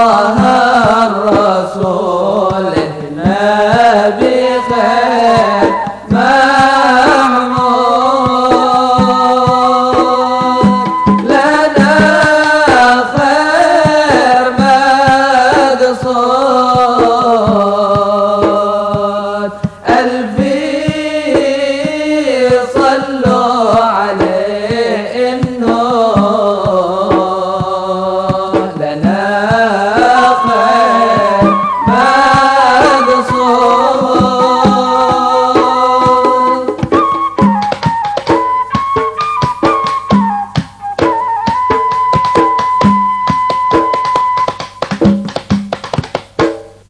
الله Allah